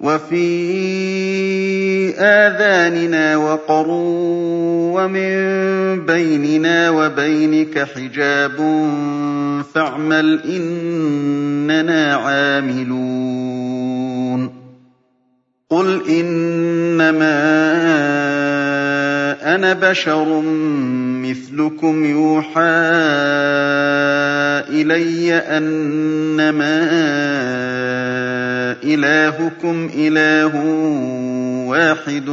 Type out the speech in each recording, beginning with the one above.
وَفِي آذَانِنَا وَقْرٌ وَمِن بَيْنِنَا وَبَيْنِكَ حِجَابٌ فَاعْمَلْ إِنَّنَا عَامِلُونَ. قُلْ إِنَّمَا أَنَا بَشَرٌ مِّثْلُكُمْ يُوحَىٰ إِلَيَّ أَنَّمَا إِلَٰهُكُمْ إِلَٰهٌ وَاحِدٌ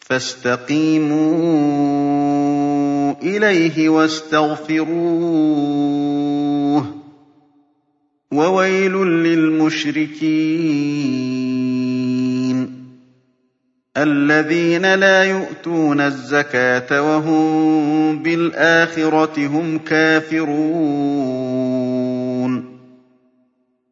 فَاسْتَقِيمُوا إِلَيْهِ وَاسْتَغْفِرُوهُ ۗ وَوَيْلٌ لِّلْمُشْرِكِينَ الَّذِينَ لَا يُؤْتُونَ الزَّكَاةَ وَهُم بِالْآخِرَةِ هُمْ كَافِرُونَ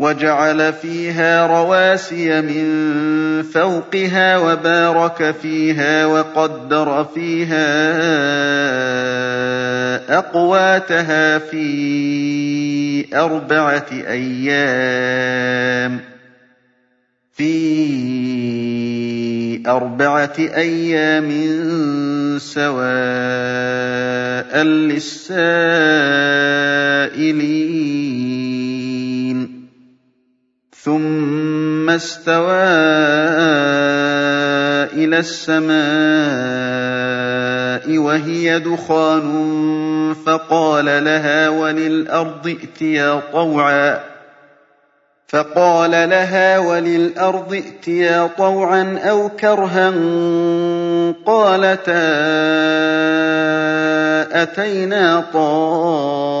وَجَعَلَ فِيهَا رَوَاسِيَ مِن فَوْقِهَا وَبَارَكَ فِيهَا وَقَدَّرَ فِيهَا أَقْوَاتَهَا فِي أَرْبَعَةِ أَيَّامٍ. سَوَاءً لِّلسَّائِلِينَ. ثُمَّ اسْتَوَىٰ إِلَى السَّمَاءِ وَهِيَ دُخَانٌ فَقَالَ لَهَا وَلِلْأَرْضِ ائْتِيَا طَوْعًا أَوْ كَرْهًا قَالَتَا أَتَيْنَا طَائِعِينَ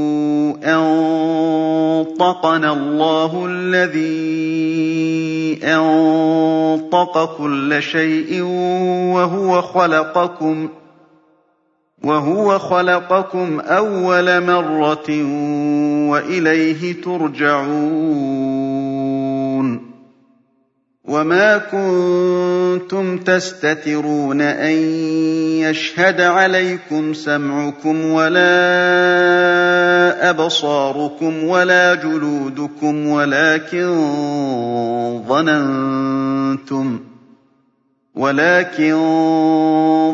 أَنطَقَنَا اللَّهُ الَّذِي أَنطَقَ كُلَّ شَيْءٍ وَهُوَ خَلَقَكُمْ أَوَّلَ مَرَّةٍ وَإِلَيْهِ تُرْجَعُونَ. وَمَا كُنتُمْ تَسْتَتِرُونَ أَن يَشْهَدَ عَلَيْكُمْ سَمْعُكُمْ وَلَا أَبْصَارُكُمْ وَلَا جُلُودُكُمْ وَلَٰكِن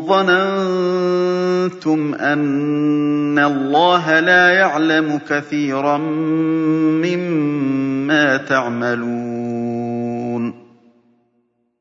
ظَنَنتُمْ أَنَّ اللَّهَ لَا يَعْلَمُ كَثِيرًا مِّمَّا تَعْمَلُونَ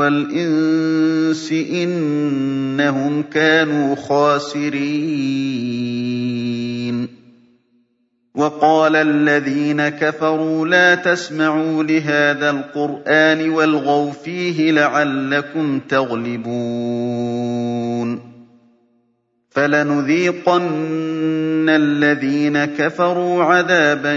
وَالْإِنسِ ۖ إِنَّهُمْ كَانُوا خَاسِرِينَ. وَقَالَ الَّذِينَ كَفَرُوا لَا تَسْمَعُوا لِهَٰذَا الْقُرْآنِ وَالْغَوْا فِيهِ لَعَلَّكُمْ تَغْلِبُونَ. فَلَنُذِيقَنَّ الَّذِينَ كَفَرُوا عَذَابًا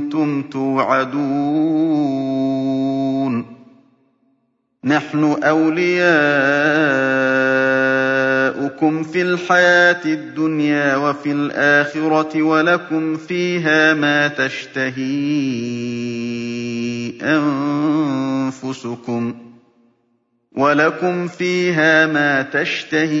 كُنتُمْ تُوعَدُونَ. نَحْنُ أَوْلِيَاؤُكُمْ فِي الْحَيَاةِ الدُّنْيَا وَفِي الْآخِرَةِ وَلَكُمْ فِيهَا مَا تَشْتَهِي أَنفُسُكُمْ وَلَكُمْ فِيهَا مَا تَشْتَهِي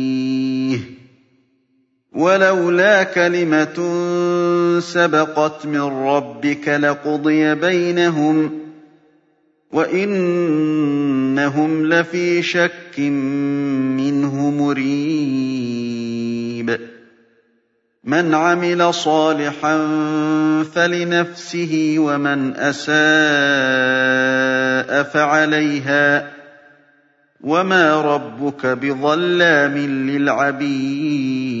وَلَوْلَا كَلِمَةٌ سَبَقَتْ مِن رَّبِّكَ لَقُضِيَ بَيْنَهُمْ ۚ وَإِنَّهُمْ لَفِي شَكٍّ مِّنْهُ مُرِيبٍ. مَنْ عَمِلَ صَالِحًا فَلِنَفْسِهِ وَمَنْ أَسَاءَ فَعَلَيْهَا ۗ. وَمَا رَبُّكَ بِظَلَّامٍ لِّلْعَبِيدِ.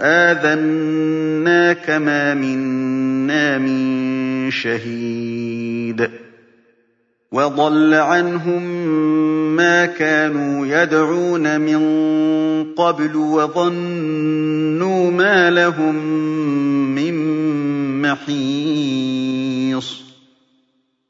آذَنَّاكَ مَا مِنَّا مِن شَهِيدٍ. وَضَلَّ عَنْهُم مَّا كَانُوا يَدْعُونَ مِن قَبْلُ وَظَنُّوا مَا لَهُم مِّن مَّحِيصٍ.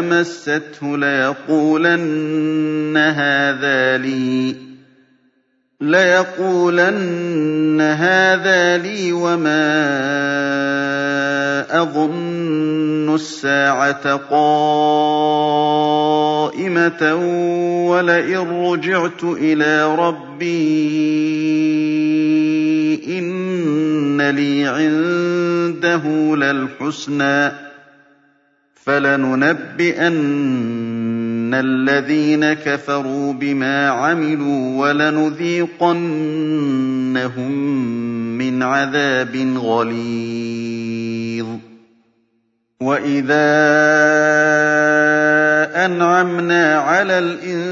مَسَّتْهُ لَيَقُولَنَّ هَٰذَا لِي وَمَا أَظُنُّ السَّاعَةَ قَائِمَةً وَلَئِن رُّجِعْتُ إِلَىٰ رَبِّي إِنَّ لِي عِندَهُ لَلْحُسْنَىٰ ۚ فَلَنُنَبِّئَنَّ الَّذِينَ كَفَرُوا بِمَا عَمِلُوا وَلَنُذِيقَنَّهُم مِّنْ عَذَابٍ غَلِيظٍ. وَإِذَا أَنْعَمْنَا عَلَى الْإِنسَانِ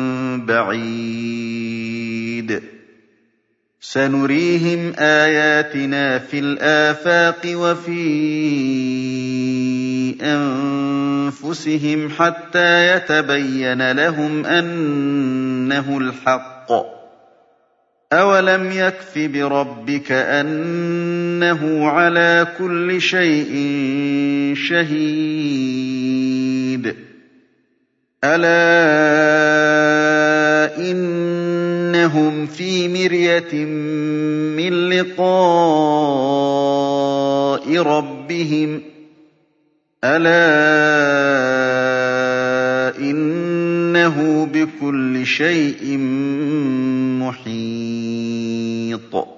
بَعِيدٍ. سَنُرِيهِمْ آيَاتِنَا فِي الْآفَاقِ وَفِي أَنفُسِهِمْ حَتَّىٰ يَتَبَيَّنَ لَهُمْ أَنَّهُ الْحَقُّ ۗ. أَوَلَمْ يَكْفِ بِرَبِّكَ أَنَّهُ عَلَىٰ كُلِّ شَيْءٍ شَهِيدٌ. أَلَا إِنَّهُمْ فِي مِرْيَةٍ مِّن لِّقَاءِ رَبِّهِمْ ۗ أَلَا إِنَّهُ بِكُلِّ شَيْءٍ مُّحِيطٌ